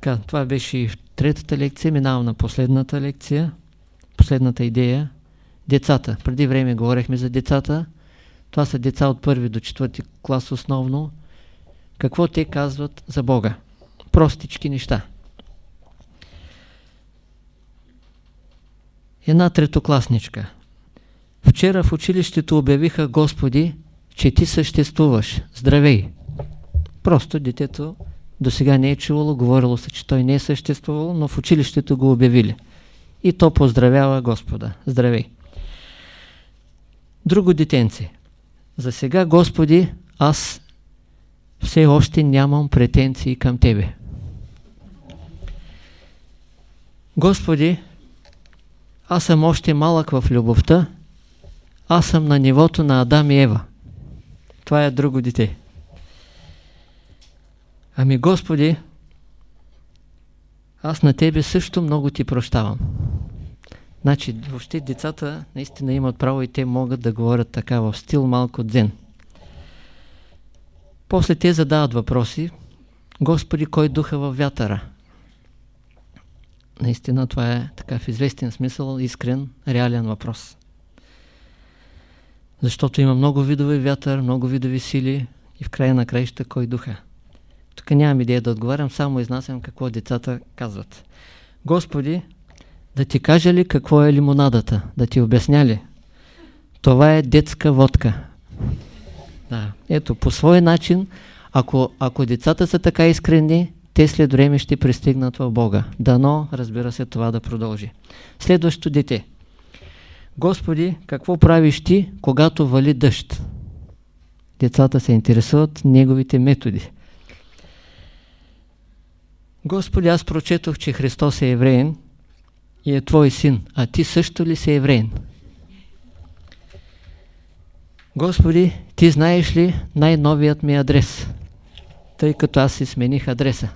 Така, това беше и в третата лекция. Минавам на последната лекция. Последната идея. Децата. Преди време говорихме за децата. Това са деца от първи до четвърти клас основно. Какво те казват за Бога? Простички неща. Една третокласничка. Вчера в училището обявиха Господи, че ти съществуваш. Здравей! Просто детето до сега не е чувало, говорило се, че той не е съществувал, но в училището го обявили. И то поздравява Господа. Здравей! Друго детенце. За сега, Господи, аз все още нямам претенции към Тебе. Господи, аз съм още малък в любовта, аз съм на нивото на Адам и Ева. Това е друго дете. Ами Господи, аз на Тебе също много Ти прощавам. Значи, въобще децата наистина имат право и те могат да говорят така в стил малко дзен. После те задават въпроси. Господи, кой духа във вятъра? Наистина това е така в известен смисъл искрен, реален въпрос. Защото има много видове вятър, много видови сили и в края на краища кой духа. Тук нямам идея да отговарям, само изнасям какво децата казват. Господи, да ти кажа ли какво е лимонадата? Да ти обясня ли? Това е детска водка. Да. Ето, по свой начин, ако, ако децата са така искрени, те след време ще пристигнат в Бога. Дано, разбира се, това да продължи. Следващото дете. Господи, какво правиш ти, когато вали дъжд? Децата се интересуват неговите методи. Господи, аз прочетох, че Христос е евреин и е Твой син, а Ти също ли си евреин? Господи, Ти знаеш ли най-новият ми адрес? Тъй като аз си смених адреса.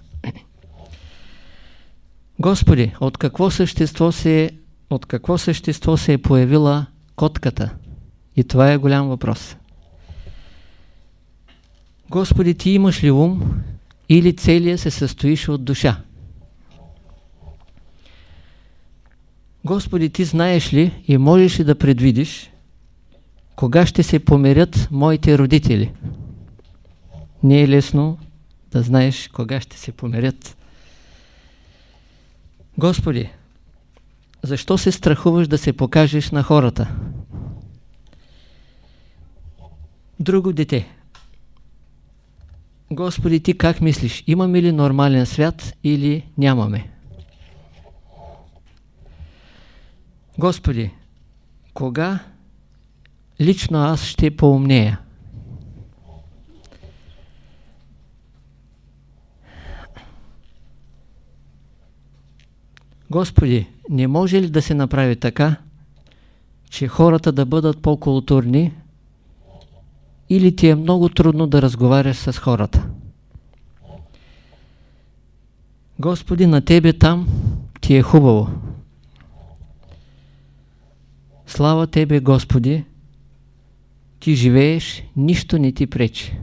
Господи, от какво същество се, от какво същество се е появила котката? И това е голям въпрос. Господи, Ти имаш ли ум или целият се състоиш от душа? Господи, Ти знаеш ли и можеш ли да предвидиш кога ще се помирят моите родители? Не е лесно да знаеш кога ще се помирят. Господи, защо се страхуваш да се покажеш на хората? Друго дете. Господи, ти как мислиш? Имаме ли нормален свят или нямаме? Господи, кога лично аз ще поумнея? Господи, не може ли да се направи така, че хората да бъдат по-културни или ти е много трудно да разговаряш с хората? Господи, на Тебе там ти е хубаво. Слава Тебе, Господи, Ти живееш, нищо не ти пречи.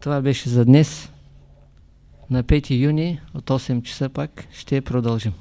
Това беше за днес. На 5 юни от 8 часа пак ще продължим.